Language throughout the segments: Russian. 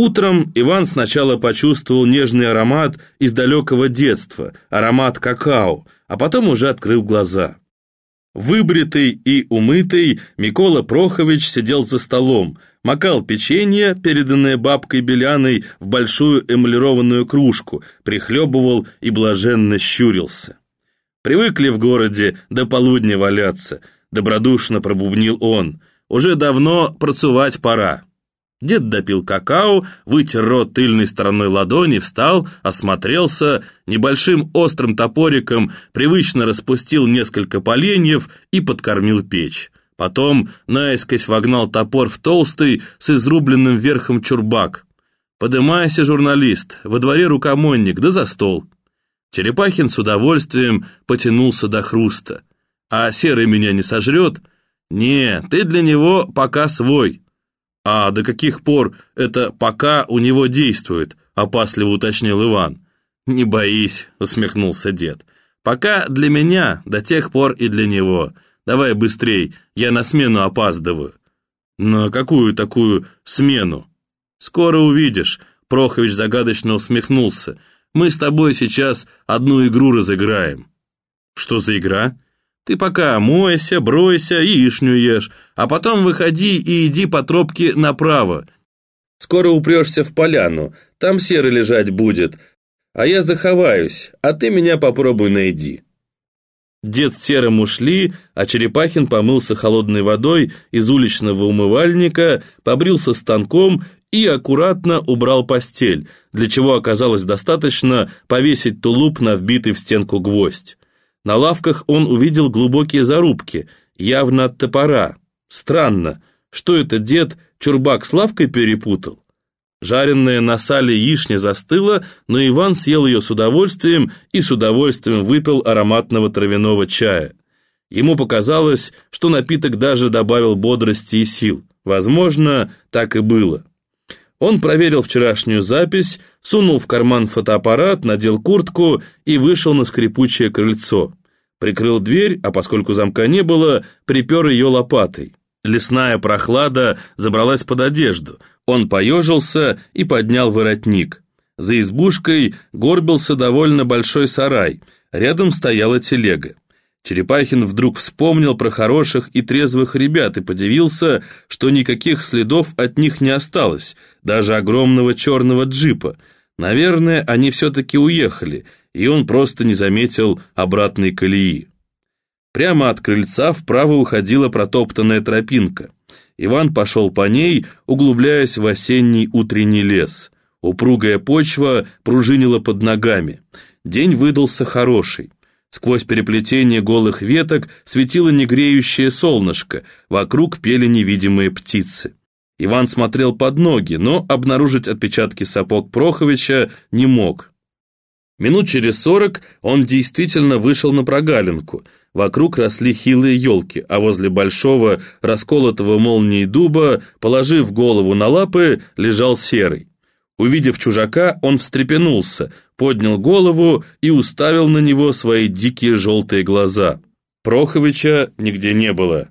Утром Иван сначала почувствовал нежный аромат из далекого детства, аромат какао, а потом уже открыл глаза. Выбритый и умытый, Микола Прохович сидел за столом, макал печенье, переданное бабкой Беляной, в большую эмалированную кружку, прихлебывал и блаженно щурился. «Привыкли в городе до полудня валяться», — добродушно пробубнил он. «Уже давно процувать пора». Дед допил какао, вытер рот тыльной стороной ладони, встал, осмотрелся, небольшим острым топориком привычно распустил несколько поленьев и подкормил печь. Потом наискось вогнал топор в толстый с изрубленным верхом чурбак. «Подымайся, журналист, во дворе рукомойник, да за стол». Черепахин с удовольствием потянулся до хруста. «А серый меня не сожрет?» «Не, ты для него пока свой». «А до каких пор это «пока» у него действует?» — опасливо уточнил Иван. «Не боись», — усмехнулся дед. «Пока для меня, до тех пор и для него. Давай быстрей, я на смену опаздываю». «На какую такую смену?» «Скоро увидишь», — Прохович загадочно усмехнулся. «Мы с тобой сейчас одну игру разыграем». «Что за игра?» Ты пока мойся, бройся, яичню ешь, а потом выходи и иди по тропке направо. Скоро упрешься в поляну, там серый лежать будет, а я заховаюсь, а ты меня попробуй найди». Дед с Серым ушли, а Черепахин помылся холодной водой из уличного умывальника, побрился станком и аккуратно убрал постель, для чего оказалось достаточно повесить тулуп на вбитый в стенку гвоздь. На лавках он увидел глубокие зарубки, явно от топора. Странно, что это дед чурбак с лавкой перепутал? Жареная на сале яичня застыла, но Иван съел ее с удовольствием и с удовольствием выпил ароматного травяного чая. Ему показалось, что напиток даже добавил бодрости и сил. Возможно, так и было. Он проверил вчерашнюю запись, сунул в карман фотоаппарат, надел куртку и вышел на скрипучее крыльцо. Прикрыл дверь, а поскольку замка не было, припер ее лопатой. Лесная прохлада забралась под одежду. Он поежился и поднял воротник. За избушкой горбился довольно большой сарай. Рядом стояла телега. Черепахин вдруг вспомнил про хороших и трезвых ребят и подивился, что никаких следов от них не осталось, даже огромного черного джипа. Наверное, они все-таки уехали, и он просто не заметил обратной колеи. Прямо от крыльца вправо уходила протоптанная тропинка. Иван пошел по ней, углубляясь в осенний утренний лес. Упругая почва пружинила под ногами. День выдался хороший. Сквозь переплетение голых веток светило негреющее солнышко, вокруг пели невидимые птицы. Иван смотрел под ноги, но обнаружить отпечатки сапог Проховича не мог. Минут через сорок он действительно вышел на прогалинку. Вокруг росли хилые елки, а возле большого, расколотого молнией дуба, положив голову на лапы, лежал серый. Увидев чужака, он встрепенулся, поднял голову и уставил на него свои дикие желтые глаза. Проховича нигде не было.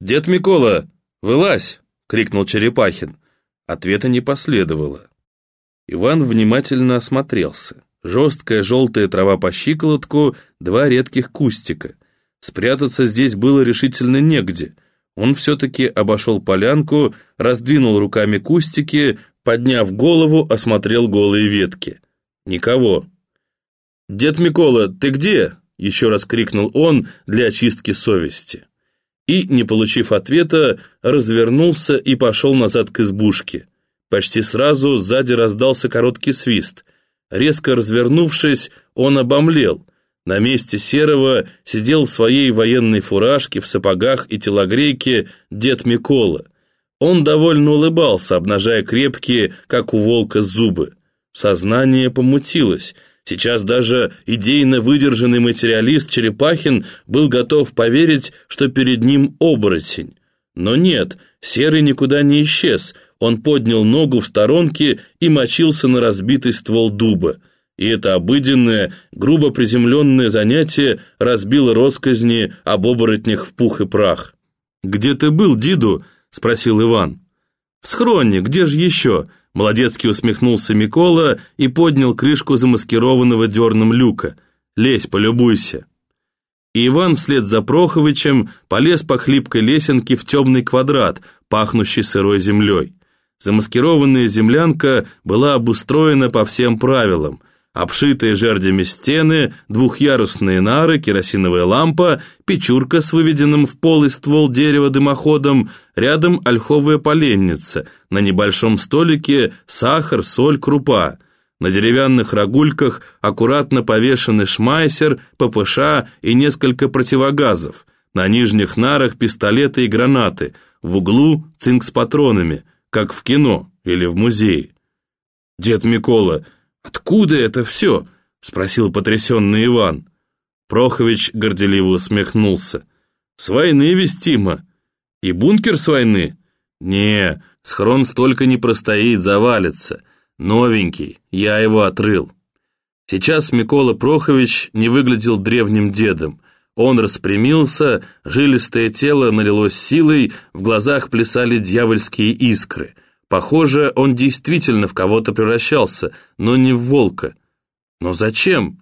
«Дед Микола, вылазь!» — крикнул Черепахин. Ответа не последовало. Иван внимательно осмотрелся. Жесткая желтая трава по щиколотку, два редких кустика. Спрятаться здесь было решительно негде. Он все-таки обошел полянку, раздвинул руками кустики, подняв голову, осмотрел голые ветки. Никого. «Дед Микола, ты где?» — еще раз крикнул он для очистки совести. И, не получив ответа, развернулся и пошел назад к избушке. Почти сразу сзади раздался короткий свист. Резко развернувшись, он обомлел. На месте Серого сидел в своей военной фуражке, в сапогах и телогрейке дед Микола — он довольно улыбался, обнажая крепкие, как у волка, зубы. Сознание помутилось. Сейчас даже идейно выдержанный материалист Черепахин был готов поверить, что перед ним оборотень. Но нет, Серый никуда не исчез. Он поднял ногу в сторонке и мочился на разбитый ствол дуба. И это обыденное, грубо приземленное занятие разбило росказни об оборотнях в пух и прах. «Где ты был, Диду?» — спросил Иван. «В схроне, где же еще?» Молодецкий усмехнулся Микола и поднял крышку замаскированного дерном люка. «Лезь, полюбуйся». И Иван вслед за Проховичем полез по хлипкой лесенке в темный квадрат, пахнущий сырой землей. Замаскированная землянка была обустроена по всем правилам. Обшитые жердями стены, двухъярусные нары, керосиновая лампа, печурка с выведенным в полый ствол дерева дымоходом, рядом ольховая поленница, на небольшом столике сахар, соль, крупа. На деревянных рогульках аккуратно повешены шмайсер, ППШ и несколько противогазов. На нижних нарах пистолеты и гранаты, в углу цинк с патронами, как в кино или в музее. «Дед Микола, откуда это все?» — спросил потрясенный Иван. Прохович горделиво усмехнулся. «С войны вестимо. И бункер с войны?» «Не, схрон столько не простоит, завалится. Новенький, я его отрыл». Сейчас Микола Прохович не выглядел древним дедом. Он распрямился, жилистое тело налилось силой, в глазах плясали дьявольские искры. Похоже, он действительно в кого-то превращался, но не в волка. Но зачем?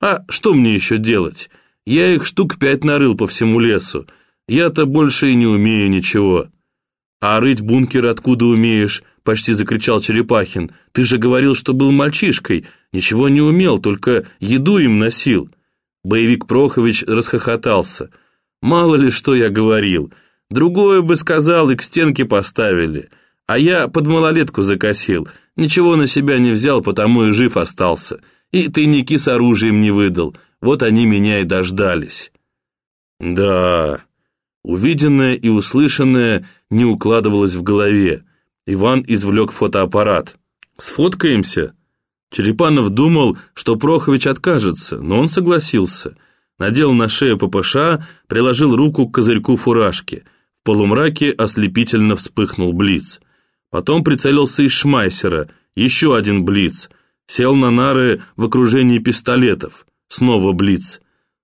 А что мне еще делать? Я их штук пять нарыл по всему лесу. Я-то больше и не умею ничего. А рыть бункер откуда умеешь? Почти закричал Черепахин. Ты же говорил, что был мальчишкой. Ничего не умел, только еду им носил. Боевик Прохович расхохотался. «Мало ли, что я говорил. Другое бы сказал и к стенке поставили. А я под малолетку закосил. Ничего на себя не взял, потому и жив остался. И тайники с оружием не выдал. Вот они меня и дождались». «Да...» Увиденное и услышанное не укладывалось в голове. Иван извлек фотоаппарат. «Сфоткаемся?» Черепанов думал, что Прохович откажется, но он согласился. Надел на шею ППШ, приложил руку к козырьку фуражки. В полумраке ослепительно вспыхнул блиц. Потом прицелился из шмайсера, еще один блиц. Сел на нары в окружении пистолетов. Снова блиц.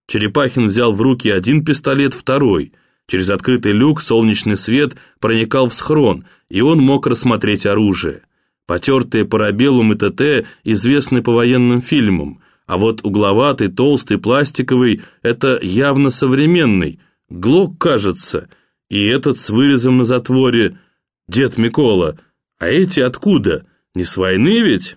Черепахин взял в руки один пистолет, второй. Через открытый люк солнечный свет проникал в схрон, и он мог рассмотреть оружие. Потертые парабеллум и ТТ известны по военным фильмам, а вот угловатый, толстый, пластиковый – это явно современный. Глок, кажется, и этот с вырезом на затворе. Дед Микола, а эти откуда? Не с войны ведь?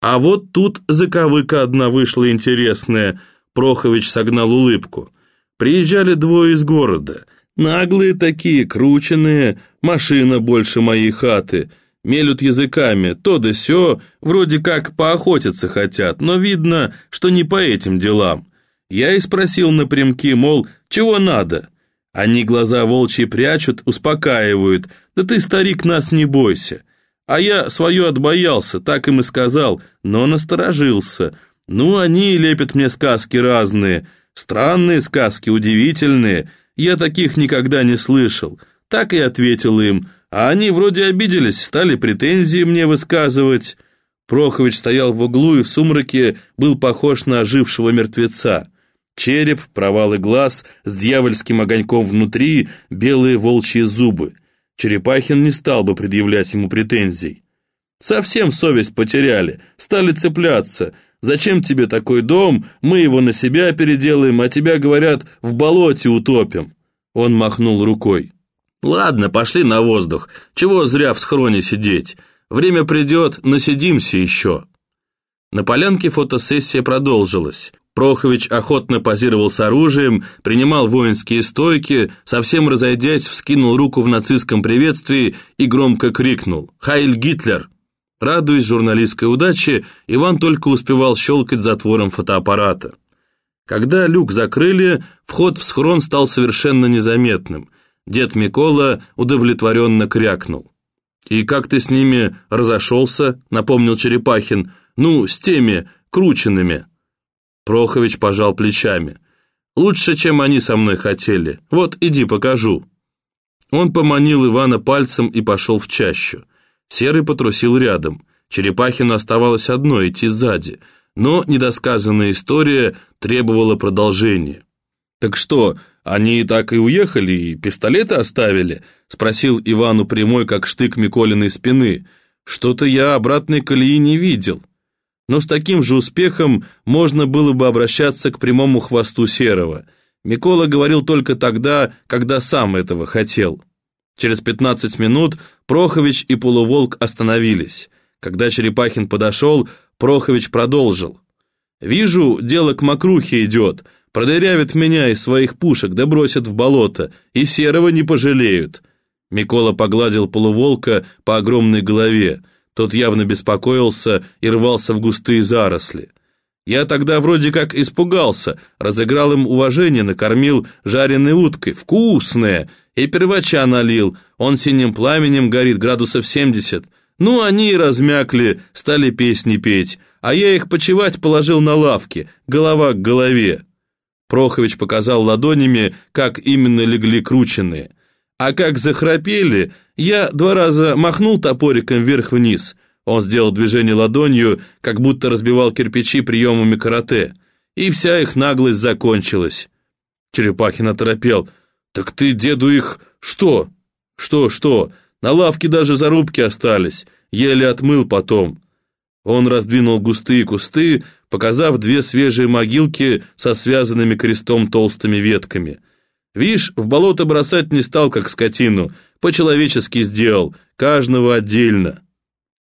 А вот тут заковыка одна вышла интересная. Прохович согнал улыбку. Приезжали двое из города. Наглые такие, крученные, машина больше моей хаты – Мелют языками, то да сё, вроде как поохотиться хотят, но видно, что не по этим делам. Я и спросил напрямки, мол, чего надо? Они глаза волчьи прячут, успокаивают, да ты, старик, нас не бойся. А я свое отбоялся, так им и сказал, но насторожился. Ну, они лепят мне сказки разные, странные сказки, удивительные, я таких никогда не слышал. Так и ответил им, а они вроде обиделись, стали претензии мне высказывать. Прохович стоял в углу и в сумраке был похож на ожившего мертвеца. Череп, провалы глаз, с дьявольским огоньком внутри, белые волчьи зубы. Черепахин не стал бы предъявлять ему претензий. «Совсем совесть потеряли, стали цепляться. Зачем тебе такой дом? Мы его на себя переделаем, а тебя, говорят, в болоте утопим». Он махнул рукой. «Ладно, пошли на воздух. Чего зря в схроне сидеть? Время придет, насидимся еще». На полянке фотосессия продолжилась. Прохович охотно позировал с оружием, принимал воинские стойки, совсем разойдясь, вскинул руку в нацистском приветствии и громко крикнул «Хайль Гитлер!». Радуясь журналистской удаче, Иван только успевал щелкать затвором фотоаппарата. Когда люк закрыли, вход в схрон стал совершенно незаметным. Дед Микола удовлетворенно крякнул. «И как ты с ними разошелся?» — напомнил Черепахин. «Ну, с теми, крученными». Прохович пожал плечами. «Лучше, чем они со мной хотели. Вот, иди покажу». Он поманил Ивана пальцем и пошел в чащу. Серый потрусил рядом. Черепахину оставалось одно — идти сзади. Но недосказанная история требовала продолжения. «Так что, они так и уехали, и пистолеты оставили?» — спросил Ивану прямой, как штык Миколиной спины. Что-то я обратной колеи не видел. Но с таким же успехом можно было бы обращаться к прямому хвосту Серого. Микола говорил только тогда, когда сам этого хотел. Через 15 минут Прохович и Полуволк остановились. Когда Черепахин подошел, Прохович продолжил. «Вижу, дело к мокрухе идет. Продырявят меня из своих пушек, да бросят в болото, и серого не пожалеют». Микола погладил полуволка по огромной голове. Тот явно беспокоился и рвался в густые заросли. Я тогда вроде как испугался, разыграл им уважение, накормил жареной уткой, вкусная, и первача налил, он синим пламенем горит градусов семьдесят. Ну, они и размякли, стали песни петь, а я их почевать положил на лавке, голова к голове. Прохович показал ладонями, как именно легли крученные. А как захрапели, я два раза махнул топориком вверх-вниз. Он сделал движение ладонью, как будто разбивал кирпичи приемами карате. И вся их наглость закончилась. Черепахин оторопел. «Так ты, деду, их что?» «Что, что? На лавке даже зарубки остались. Еле отмыл потом». Он раздвинул густые кусты, показав две свежие могилки со связанными крестом толстыми ветками. Вишь, в болото бросать не стал, как скотину, по-человечески сделал, каждого отдельно.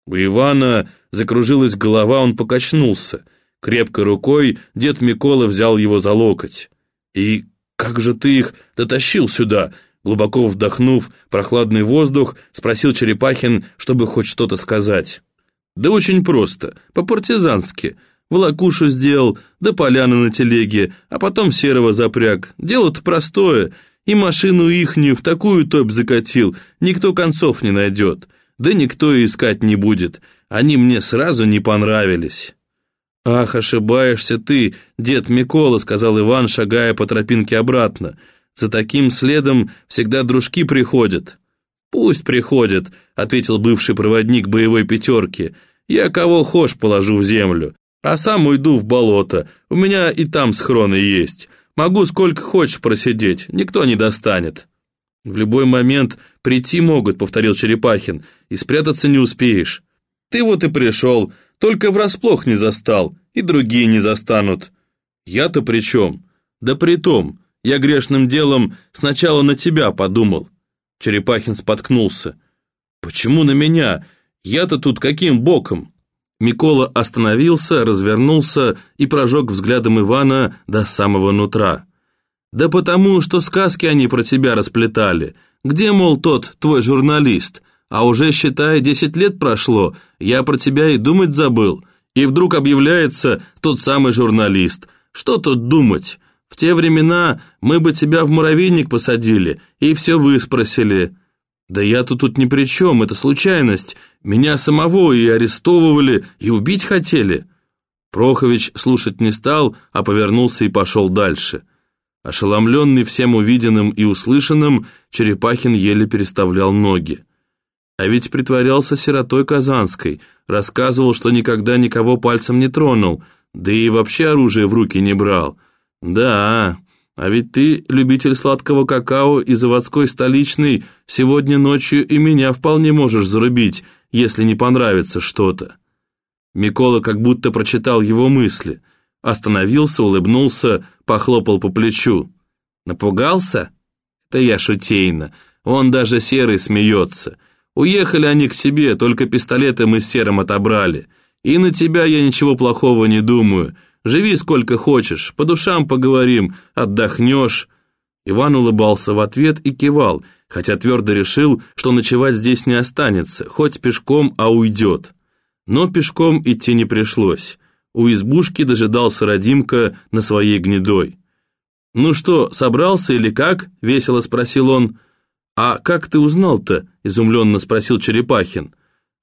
У Ивана закружилась голова, он покачнулся. Крепкой рукой дед Микола взял его за локоть. «И как же ты их дотащил сюда?» Глубоко вдохнув прохладный воздух, спросил Черепахин, чтобы хоть что-то сказать. «Да очень просто, по-партизански. Волокушу сделал, да поляну на телеге, а потом серого запряг. Дело-то простое, и машину ихнюю в такую топь закатил, никто концов не найдет. Да никто и искать не будет, они мне сразу не понравились». «Ах, ошибаешься ты, дед Микола», — сказал Иван, шагая по тропинке обратно. «За таким следом всегда дружки приходят». «Пусть приходят», — ответил бывший проводник боевой пятерки. «Я кого хошь положу в землю, а сам уйду в болото. У меня и там схроны есть. Могу сколько хочешь просидеть, никто не достанет». «В любой момент прийти могут», — повторил Черепахин, «и спрятаться не успеешь». «Ты вот и пришел, только врасплох не застал, и другие не застанут». «Я-то при чем?» «Да при том, я грешным делом сначала на тебя подумал». Черепахин споткнулся. «Почему на меня? Я-то тут каким боком?» Микола остановился, развернулся и прожег взглядом Ивана до самого нутра. «Да потому, что сказки они про тебя расплетали. Где, мол, тот твой журналист? А уже, считай, десять лет прошло, я про тебя и думать забыл. И вдруг объявляется тот самый журналист. Что тут думать? В те времена мы бы тебя в муравейник посадили и все выспросили. Да я-то тут ни при чем, это случайность. Меня самого и арестовывали, и убить хотели». Прохович слушать не стал, а повернулся и пошел дальше. Ошеломленный всем увиденным и услышанным, Черепахин еле переставлял ноги. А ведь притворялся сиротой Казанской, рассказывал, что никогда никого пальцем не тронул, да и вообще оружие в руки не брал. Да, а ведь ты, любитель сладкого какао и заводской столичный, сегодня ночью и меня вполне можешь зарубить, если не понравится что-то». Микола как будто прочитал его мысли. Остановился, улыбнулся, похлопал по плечу. «Напугался?» «Это я шутейно. Он даже серый смеется. Уехали они к себе, только пистолеты мы с серым отобрали. И на тебя я ничего плохого не думаю. Живи сколько хочешь, по душам поговорим, отдохнешь». Иван улыбался в ответ и кивал, хотя твердо решил, что ночевать здесь не останется, хоть пешком, а уйдет. Но пешком идти не пришлось. У избушки дожидался Радимка на своей гнедой. «Ну что, собрался или как?» — весело спросил он. «А как ты узнал-то?» — изумленно спросил Черепахин.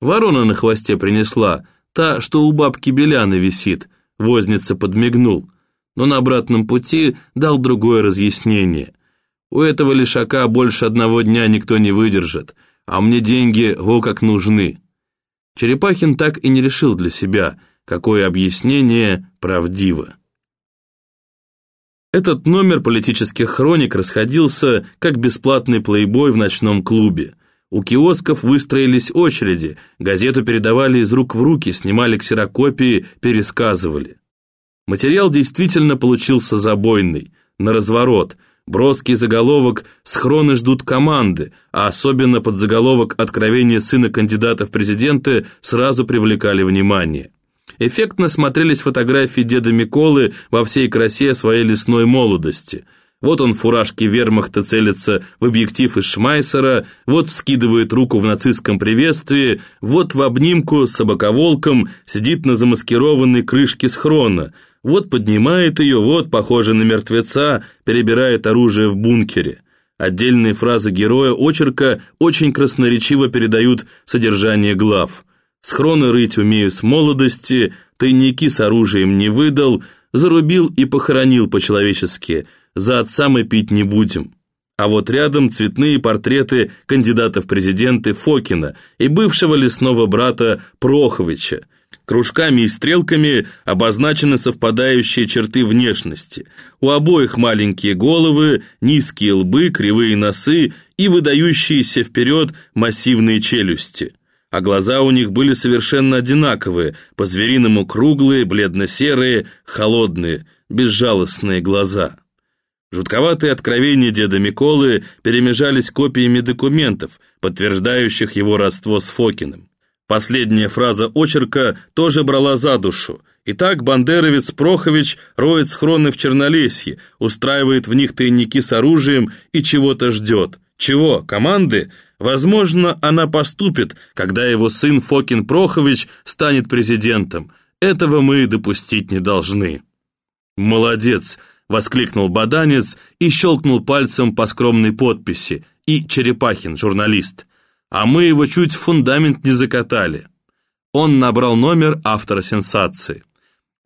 «Ворона на хвосте принесла, та, что у бабки Беляны висит», Возница подмигнул, но на обратном пути дал другое разъяснение. У этого лишака больше одного дня никто не выдержит, а мне деньги во как нужны. Черепахин так и не решил для себя, какое объяснение правдиво. Этот номер политических хроник расходился, как бесплатный плейбой в ночном клубе. У киосков выстроились очереди, газету передавали из рук в руки, снимали ксерокопии, пересказывали. Материал действительно получился забойный, на разворот. Броский заголовок «Схроны ждут команды», а особенно под заголовок «Откровение сына кандидата в президенты» сразу привлекали внимание. Эффектно смотрелись фотографии деда Миколы во всей красе своей лесной молодости – вот он в фуражке вермахта целится в объектив из Шмайсера, вот вскидывает руку в нацистском приветствии, вот в обнимку с собаковолком сидит на замаскированной крышке схрона, вот поднимает ее, вот, похоже на мертвеца, перебирает оружие в бункере. Отдельные фразы героя очерка очень красноречиво передают содержание глав. Схроны рыть умею с молодости, тайники с оружием не выдал, зарубил и похоронил по-человечески – за отца мы пить не будем. А вот рядом цветные портреты кандидатов в президенты Фокина и бывшего лесного брата Проховича. Кружками и стрелками обозначены совпадающие черты внешности. У обоих маленькие головы, низкие лбы, кривые носы и выдающиеся вперед массивные челюсти. А глаза у них были совершенно одинаковые, по-звериному круглые, бледно-серые, холодные, безжалостные глаза. Жутковатые откровения деда Миколы перемежались копиями документов, подтверждающих его родство с Фокиным. Последняя фраза очерка тоже брала за душу. Итак, бандеровец Прохович роет схроны в Чернолесье, устраивает в них тайники с оружием и чего-то ждет. Чего? Команды? Возможно, она поступит, когда его сын Фокин Прохович станет президентом. Этого мы допустить не должны. Молодец, Воскликнул баданец и щелкнул пальцем по скромной подписи. И Черепахин, журналист. А мы его чуть в фундамент не закатали. Он набрал номер автора сенсации.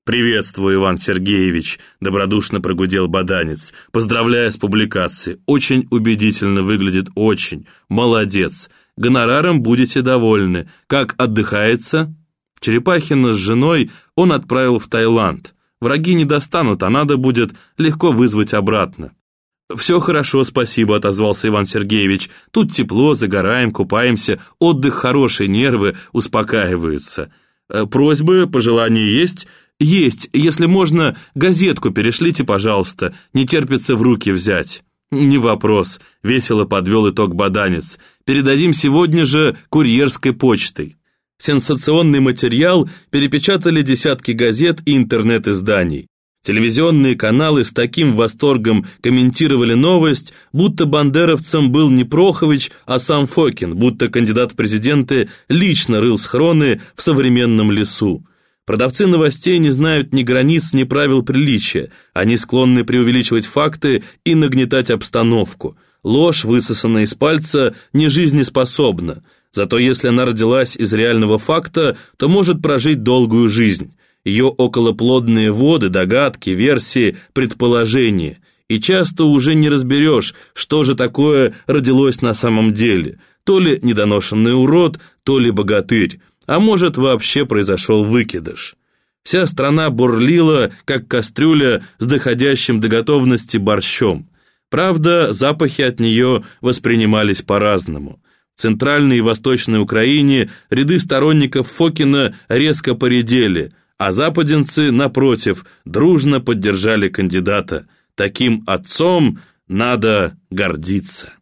«Приветствую, Иван Сергеевич», — добродушно прогудел баданец. «Поздравляю с публикацией. Очень убедительно выглядит, очень. Молодец. Гонораром будете довольны. Как отдыхается?» Черепахина с женой он отправил в Таиланд. Враги не достанут, а надо будет легко вызвать обратно. «Все хорошо, спасибо», — отозвался Иван Сергеевич. «Тут тепло, загораем, купаемся, отдых хороший, нервы успокаиваются. Э, просьбы, пожелания есть?» «Есть. Если можно, газетку перешлите, пожалуйста. Не терпится в руки взять». «Не вопрос», — весело подвел итог баданец. «Передадим сегодня же курьерской почтой». Сенсационный материал перепечатали десятки газет и интернет-изданий. Телевизионные каналы с таким восторгом комментировали новость, будто бандеровцем был не Прохович, а сам Фокин, будто кандидат в президенты лично рыл схроны в современном лесу. Продавцы новостей не знают ни границ, ни правил приличия. Они склонны преувеличивать факты и нагнетать обстановку. Ложь, высосанная из пальца, не жизнеспособна. Зато если она родилась из реального факта, то может прожить долгую жизнь. Ее околоплодные воды, догадки, версии, предположения. И часто уже не разберешь, что же такое родилось на самом деле. То ли недоношенный урод, то ли богатырь. А может, вообще произошел выкидыш. Вся страна бурлила, как кастрюля с доходящим до готовности борщом. Правда, запахи от нее воспринимались по-разному. В центральной и восточной Украине ряды сторонников Фокина резко поредели, а западенцы, напротив, дружно поддержали кандидата. Таким отцом надо гордиться.